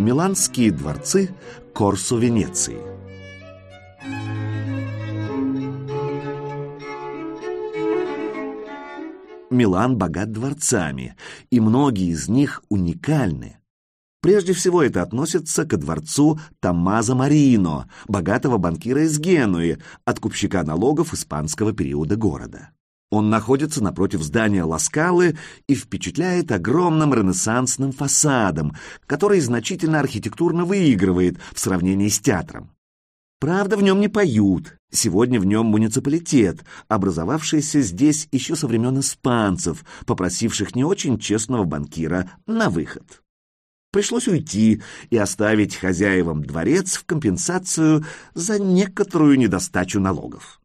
Миланские дворцы Корсо Венеции. Милан богат дворцами, и многие из них уникальны. Прежде всего это относится ко дворцу Томмазо Марино, богатого банкира из Генуи, откупщика налогов испанского периода города. Он находится напротив здания Ласкалы и впечатляет огромным ренессансным фасадом, который значительно архитектурно выигрывает в сравнении с театром. Правда, в нем не поют. Сегодня в нем муниципалитет, образовавшийся здесь еще со времен испанцев, попросивших не очень честного банкира на выход. Пришлось уйти и оставить хозяевам дворец в компенсацию за некоторую недостачу налогов.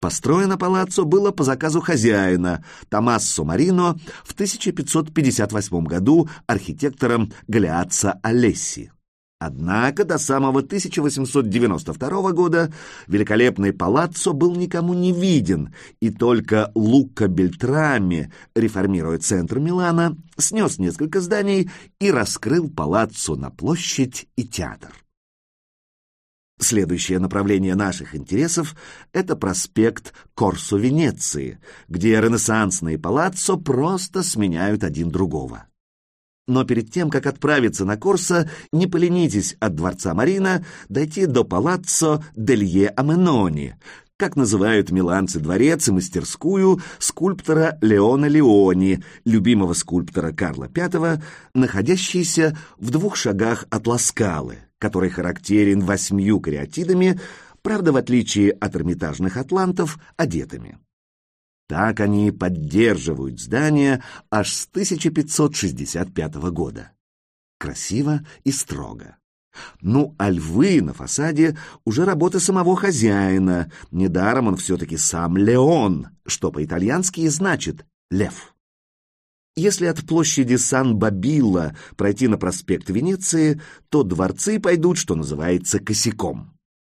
Построено палаццо было по заказу хозяина Томассо Марино в 1558 году архитектором Галиатца Алесси. Однако до самого 1892 года великолепный палаццо был никому не виден, и только Лука Бельтрами, реформируя центр Милана, снес несколько зданий и раскрыл палаццо на площадь и театр. Следующее направление наших интересов – это проспект Корсо Венеции, где ренессансные палаццо просто сменяют один другого. Но перед тем, как отправиться на Корсо, не поленитесь от дворца Марина дойти до палаццо Делье Аменони, как называют миланцы дворец и мастерскую скульптора Леона Леони, любимого скульптора Карла V, находящийся в двух шагах от Ласкалы, который характерен восьмью кариатидами, правда, в отличие от эрмитажных атлантов, одетыми. Так они поддерживают здание аж с 1565 года. Красиво и строго. Ну, а львы на фасаде уже работа самого хозяина. Недаром он все-таки сам Леон, что по-итальянски значит «лев». Если от площади Сан-Бабилла пройти на проспект Венеции, то дворцы пойдут, что называется, косяком.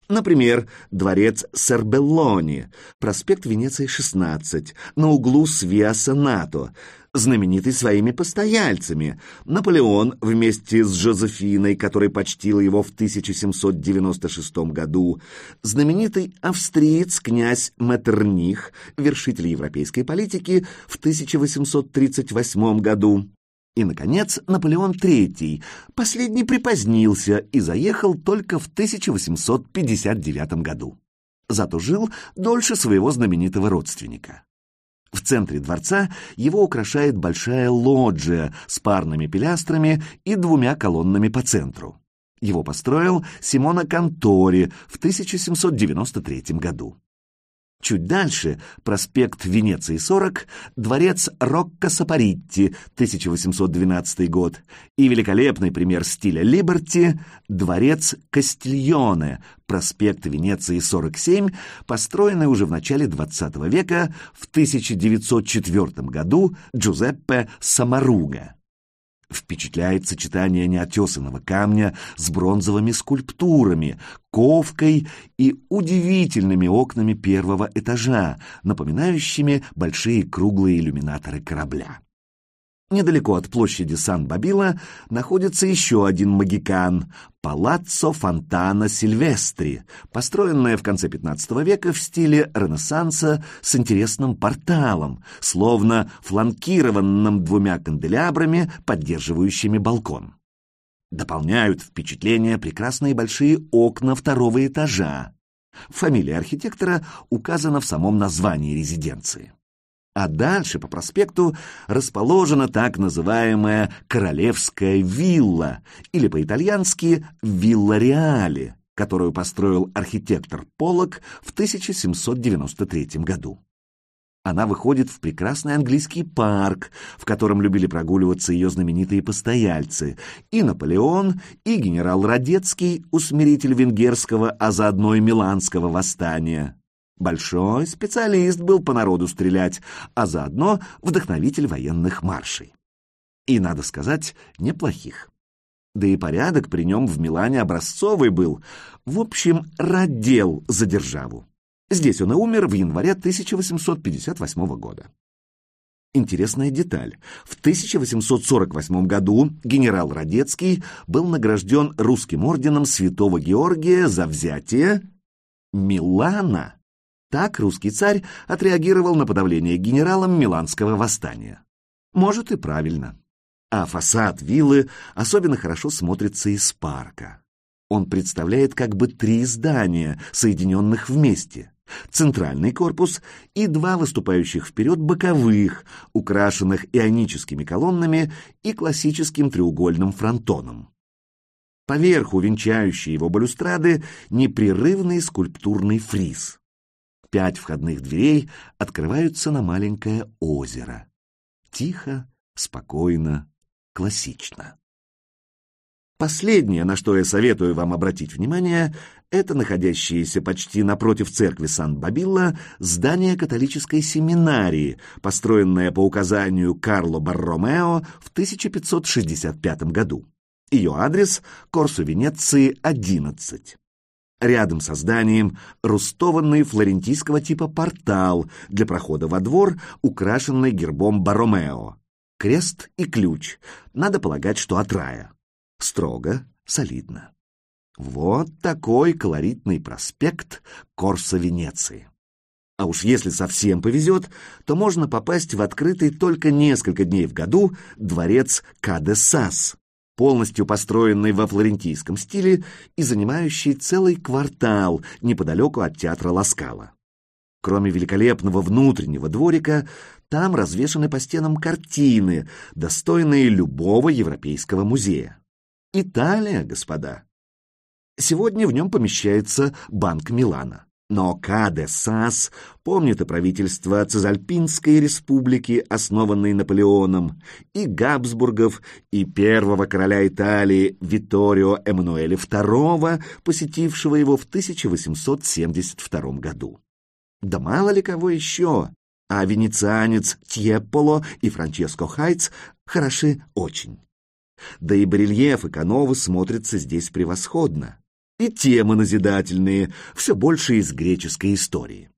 Например, дворец Сербеллони, проспект Венеции, 16, на углу с Виа Сенато, знаменитый своими постояльцами. Наполеон вместе с Жозефиной, который почтил его в 1796 году, знаменитый австриец князь Меттерних, вершитель европейской политики в 1838 году, и, наконец, Наполеон III. Последний припозднился и заехал только в 1859 году. Зато жил дольше своего знаменитого родственника. В центре дворца его украшает большая лоджия с парными пилястрами и двумя колоннами по центру. Его построил Симона Кантори в 1793 году. Чуть дальше проспект Венеции 40, дворец Рокко Сапаритти, 1812 год, и великолепный пример стиля Либерти дворец Кастильоне, проспект Венеции 47, построенный уже в начале XX века в 1904 году Джузеппе Самаруга впечатляет сочетание неотесанного камня с бронзовыми скульптурами, ковкой и удивительными окнами первого этажа, напоминающими большие круглые иллюминаторы корабля. Недалеко от площади Сан-Бабила находится еще один магикан – Палаццо Фонтана Сильвестри, построенное в конце XV века в стиле Ренессанса с интересным порталом, словно фланкированным двумя канделябрами, поддерживающими балкон. Дополняют впечатление прекрасные большие окна второго этажа. Фамилия архитектора указана в самом названии резиденции. А дальше по проспекту расположена так называемая Королевская вилла, или по-итальянски «Вилла Реале», которую построил архитектор Поллок в 1793 году. Она выходит в прекрасный английский парк, в котором любили прогуливаться ее знаменитые постояльцы, и Наполеон, и генерал Радецкий, усмиритель венгерского, а заодно и миланского восстания. Большой специалист был по народу стрелять, а заодно вдохновитель военных маршей. И, надо сказать, неплохих. Да и порядок при нем в Милане образцовый был. В общем, родил за державу. Здесь он и умер в январе 1858 года. Интересная деталь. В 1848 году генерал Радецкий был награжден русским орденом Святого Георгия за взятие Милана. Так русский царь отреагировал на подавление генералом Миланского восстания. Может и правильно. А фасад виллы особенно хорошо смотрится из парка. Он представляет как бы три здания, соединенных вместе. Центральный корпус и два выступающих вперед боковых, украшенных ионическими колоннами и классическим треугольным фронтоном. Поверху венчающей его балюстрады непрерывный скульптурный фриз. Пять входных дверей открываются на маленькое озеро. Тихо, спокойно, классично. Последнее, на что я советую вам обратить внимание, это находящееся почти напротив церкви Сан-Бабилла здание католической семинарии, построенное по указанию Карло Барромео в 1565 году. Ее адрес – Корсу Венеции, 11. Рядом со зданием рустованный флорентийского типа портал для прохода во двор, украшенный гербом Барромео. Крест и ключ. Надо полагать, что от рая. Строго, солидно. Вот такой колоритный проспект Корса Венеции. А уж если совсем повезет, то можно попасть в открытый только несколько дней в году дворец Кадесас, полностью построенный во флорентийском стиле и занимающий целый квартал неподалеку от театра Ласкала. Кроме великолепного внутреннего дворика, там развешаны по стенам картины, достойные любого европейского музея. Италия, господа. Сегодня в нем помещается Банк Милана. Но Каде Сас помнит и правительство Цезальпинской республики, основанной Наполеоном, и Габсбургов, и первого короля Италии Витторио Эммануэля II, посетившего его в 1872 году. Да мало ли кого еще, а венецианец Тьепполо и Франческо Хайтс хороши очень. Да и барельеф и кановы смотрятся здесь превосходно и темы назидательные, все больше из греческой истории.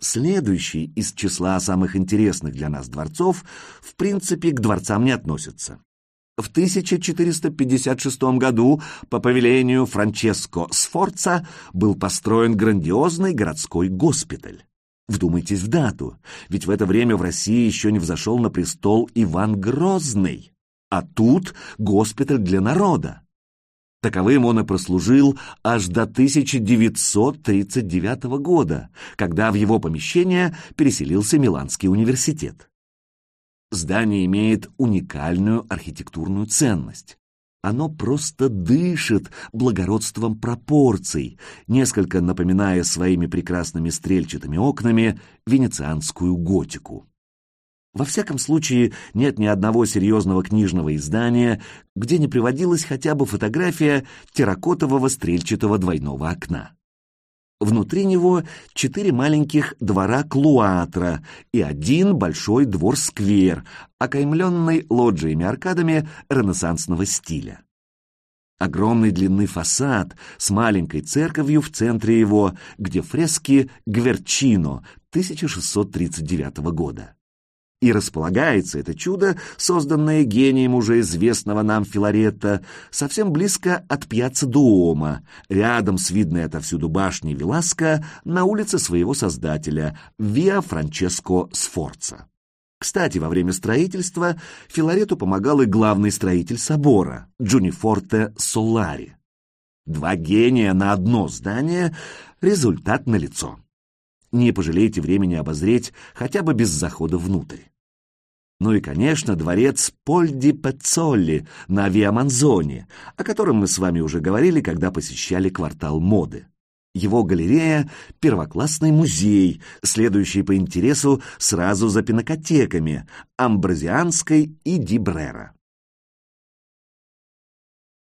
Следующий из числа самых интересных для нас дворцов в принципе к дворцам не относится. В 1456 году по повелению Франческо Сфорца был построен грандиозный городской госпиталь. Вдумайтесь в дату, ведь в это время в России еще не взошел на престол Иван Грозный, а тут госпиталь для народа. Таковым он и прослужил аж до 1939 года, когда в его помещение переселился Миланский университет. Здание имеет уникальную архитектурную ценность. Оно просто дышит благородством пропорций, несколько напоминая своими прекрасными стрельчатыми окнами венецианскую готику. Во всяком случае, нет ни одного серьезного книжного издания, где не приводилась хотя бы фотография терракотового стрельчатого двойного окна. Внутри него четыре маленьких двора клуатра и один большой двор-сквер, окаймленный лоджиями-аркадами ренессансного стиля. Огромной длины фасад с маленькой церковью в центре его, где фрески Гверчино 1639 года. И располагается это чудо, созданное гением уже известного нам Филарета, совсем близко от пьяца Дуома, рядом с видной отовсюду башней Веласка на улице своего создателя, Виа Франческо Сфорца. Кстати, во время строительства Филарету помогал и главный строитель собора, Джунифорте Солари. Два гения на одно здание — результат налицо не пожалейте времени обозреть хотя бы без захода внутрь. Ну и, конечно, дворец Польди Пецолли на Виаманзоне, о котором мы с вами уже говорили, когда посещали квартал моды. Его галерея — первоклассный музей, следующий по интересу сразу за пинокотеками — Амбразианской и Дибрера.